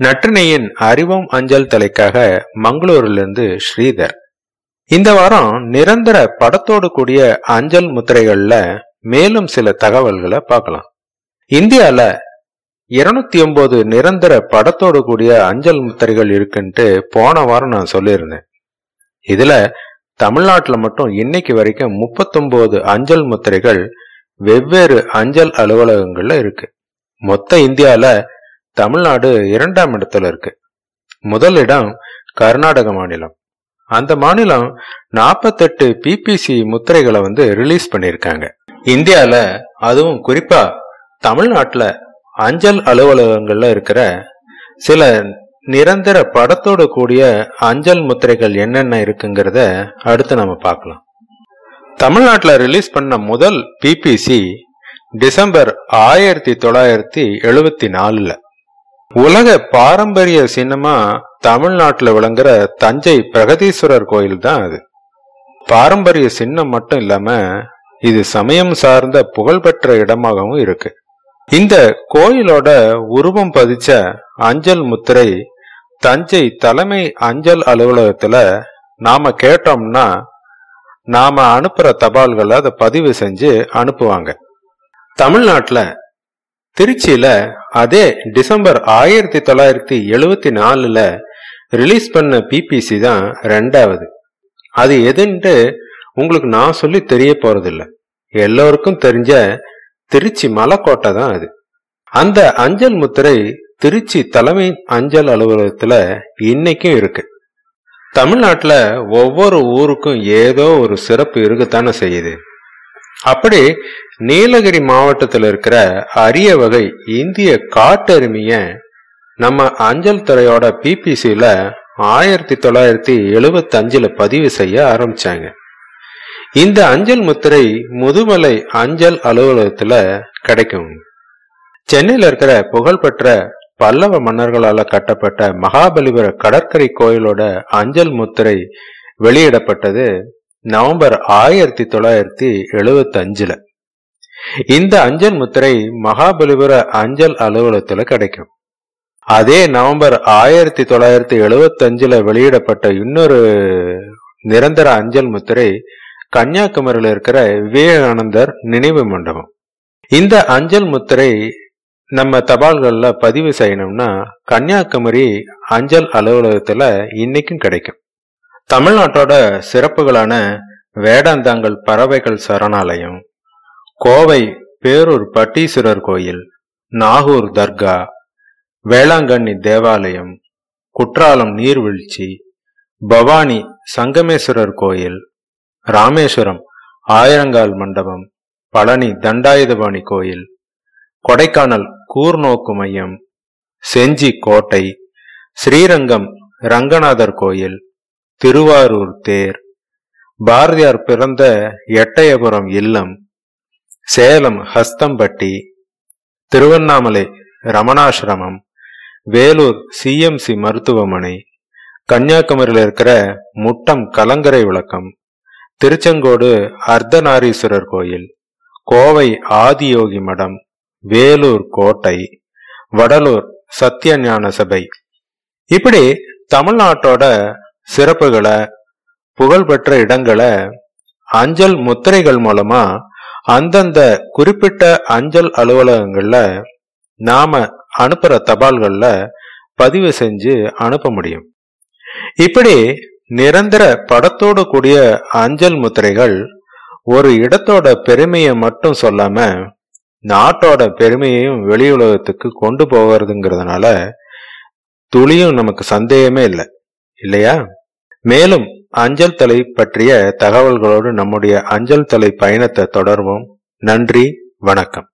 நற்றினையின் அறிவோம் அஞ்சல் தலைக்காக மங்களூரிலிருந்து ஸ்ரீதர். இந்த வாரம் நிரந்தர படத்தோடு கூடிய அஞ்சல் முத்திரைகள்ல மேலும் சில தகவல்களை பார்க்கலாம். இந்தியால இருநூத்தி ஒன்பது நிரந்தர படத்தோடு கூடிய அஞ்சல் முத்திரைகள் இருக்குன்ட்டு போன வாரம் நான் சொல்லியிருந்தேன். இதுல தமிழ்நாட்டுல மட்டும் இன்னைக்கு வரைக்கும் முப்பத்தொன்பது அஞ்சல் முத்திரைகள் வெவ்வேறு அஞ்சல் அலுவலகங்கள்ல இருக்கு. மொத்த இந்தியால தமிழ்நாடு இரண்டாம் இடத்துல இருக்கு. முதல் இடம் கர்நாடக மாநிலம். அந்த மாநிலம் நாற்பத்தெட்டு பிபிசி முத்திரைகளை வந்து ரிலீஸ் பண்ணியிருக்காங்க. இந்தியாவில் அதுவும் குறிப்பா தமிழ்நாட்டில் அஞ்சல் அலுவலகங்கள்ல இருக்கிற சில நிரந்தர படத்தோடு கூடிய அஞ்சல் முத்திரைகள் என்னென்ன இருக்குங்கிறத அடுத்து நம்ம பார்க்கலாம். தமிழ்நாட்டில் ரிலீஸ் பண்ண முதல் பிபிசி டிசம்பர் ஆயிரத்தி தொள்ளாயிரத்தி எழுபத்தி நாலுல. உலக பாரம்பரிய சின்னமா தமிழ்நாட்டில் விளங்குற தஞ்சை பிரகதீஸ்வரர் கோயில் தான் அது. பாரம்பரிய சின்னம் மட்டும் இல்லாம இது சமயம் சார்ந்த புகழ்பெற்ற இடமாகவும் இருக்கு. இந்த கோயிலோட உருவம் பதிச்ச அஞ்சல் முத்திரை தஞ்சை தலைமை அஞ்சல் அலுவலகத்துல நாம கேட்டோம்னா நாம அனுப்புற தபால்களை அதை பதிவு செஞ்சு அனுப்புவாங்க. தமிழ்நாட்டில் திருச்சியில அதே டிசம்பர் ஆயிரத்தி தொள்ளாயிரத்தி எழுவத்தி நாலுல ரிலீஸ் பண்ண பிபிசி தான் ரெண்டாவது. அது எதுன்ட்டு உங்களுக்கு நான் சொல்லி தெரிய போறதில்ல. எல்லோருக்கும் தெரிஞ்ச திருச்சி மலைக்கோட்டை தான் அது. அந்த அஞ்சல் முத்திரை திருச்சி தலைமை அஞ்சல் அலுவலகத்துல இன்னைக்கும் இருக்கு. தமிழ்நாட்டுல ஒவ்வொரு ஊருக்கும் ஏதோ ஒரு சிறப்பு இருக்குத்தானே செய்யுது. அப்படி நீலகிரி மாவட்டத்தில் இருக்கிற அரிய வகை இந்திய காட்டெருமைய நம்ம அஞ்சல் துறையோட பிபிசியில ஆயிரத்தி தொள்ளாயிரத்தி எழுபத்தி அஞ்சுல பதிவு செய்ய ஆரம்பிச்சாங்க. இந்த அஞ்சல் முத்திரை முதுமலை அஞ்சல் அலுவலகத்துல கிடைக்கும். சென்னையில இருக்கிற புகழ்பெற்ற பல்லவ மன்னர்களால கட்டப்பட்ட மகாபலிபுர கடற்கரை கோயிலோட அஞ்சல் முத்திரை வெளியிடப்பட்டது நவம்பர் ஆயிரத்தி தொள்ளாயிரத்தி எழுபத்தி அஞ்சுல இந்த அஞ்சல் முத்திரை மகாபலிபுர அஞ்சல் அலுவலகத்துல கிடைக்கும். அதே நவம்பர் ஆயிரத்தி தொள்ளாயிரத்தி எழுபத்தி அஞ்சுல வெளியிடப்பட்ட இன்னொரு நிரந்தர அஞ்சல் முத்திரை கன்னியாகுமரியில இருக்கிற விவேகானந்தர் நினைவு மண்டபம். இந்த அஞ்சல் முத்திரை நம்ம தபால்கள்ல பதிவு செய்யணும்னா கன்னியாகுமரி அஞ்சல் அலுவலகத்துல இன்னைக்கும் கிடைக்கும். தமிழ்நாட்டோட சிறப்புகளான வேடாந்தாங்கல் பறவைகள் சரணாலயம் கோவை பேரூர் பட்டீஸ்வரர் கோயில் நாகூர் தர்கா வேளாங்கண்ணி தேவாலயம் குற்றாலம் நீர்வீழ்ச்சி பவானி சங்கமேஸ்வரர் கோயில் ராமேஸ்வரம் ஆயிரங்கால் மண்டபம் பழனி தண்டாயுதபாணி கோயில் கொடைக்கானல் கூர்நோக்கு மையம் செஞ்சி கோட்டை ஸ்ரீரங்கம் ரங்கநாதர் கோயில் திருவாரூர் தேர் பாரதியார் பிறந்த எட்டயபுரம் இல்லம் சேலம் ஹஸ்தம்பட்டி திருவண்ணாமலை ரமணாசிரமம் வேலூர் சிஎம்சி மருத்துவமனை கன்னியாகுமரியில் இருக்கிற முட்டம் கலங்கரை விளக்கம் திருச்செங்கோடு அர்த்தநாரீஸ்வரர் கோயில் கோவை ஆதியோகி மடம் வேலூர் கோட்டை வடலூர் சத்தியஞான சபை. இப்படி தமிழ்நாட்டோட சிறப்புகளை புகழ்பெற்ற இடங்களை அஞ்சல் முத்திரைகள் மூலமா அந்தந்த குறிப்பிட்ட அஞ்சல் அலுவலகங்கள்ல நாம அனுப்புற தபால்கள்ல பதிவு செஞ்சு அனுப்ப முடியும். இப்படி நிரந்தர படத்தோடு கூடிய அஞ்சல் முத்திரைகள் ஒரு இடத்தோட பெருமையை மட்டும் சொல்லாம நாட்டோட பெருமையையும் வெளியுலகத்துக்கு கொண்டு போகிறதுங்கிறதுனால துளியும் நமக்கு சந்தேகமே இல்லை. இல்லையா? மேலும் அஞ்சல் தலை பற்றிய தகவல்களோடு நம்முடைய அஞ்சல் தலை பயணத்தை தொடர்வோம். நன்றி வணக்கம்.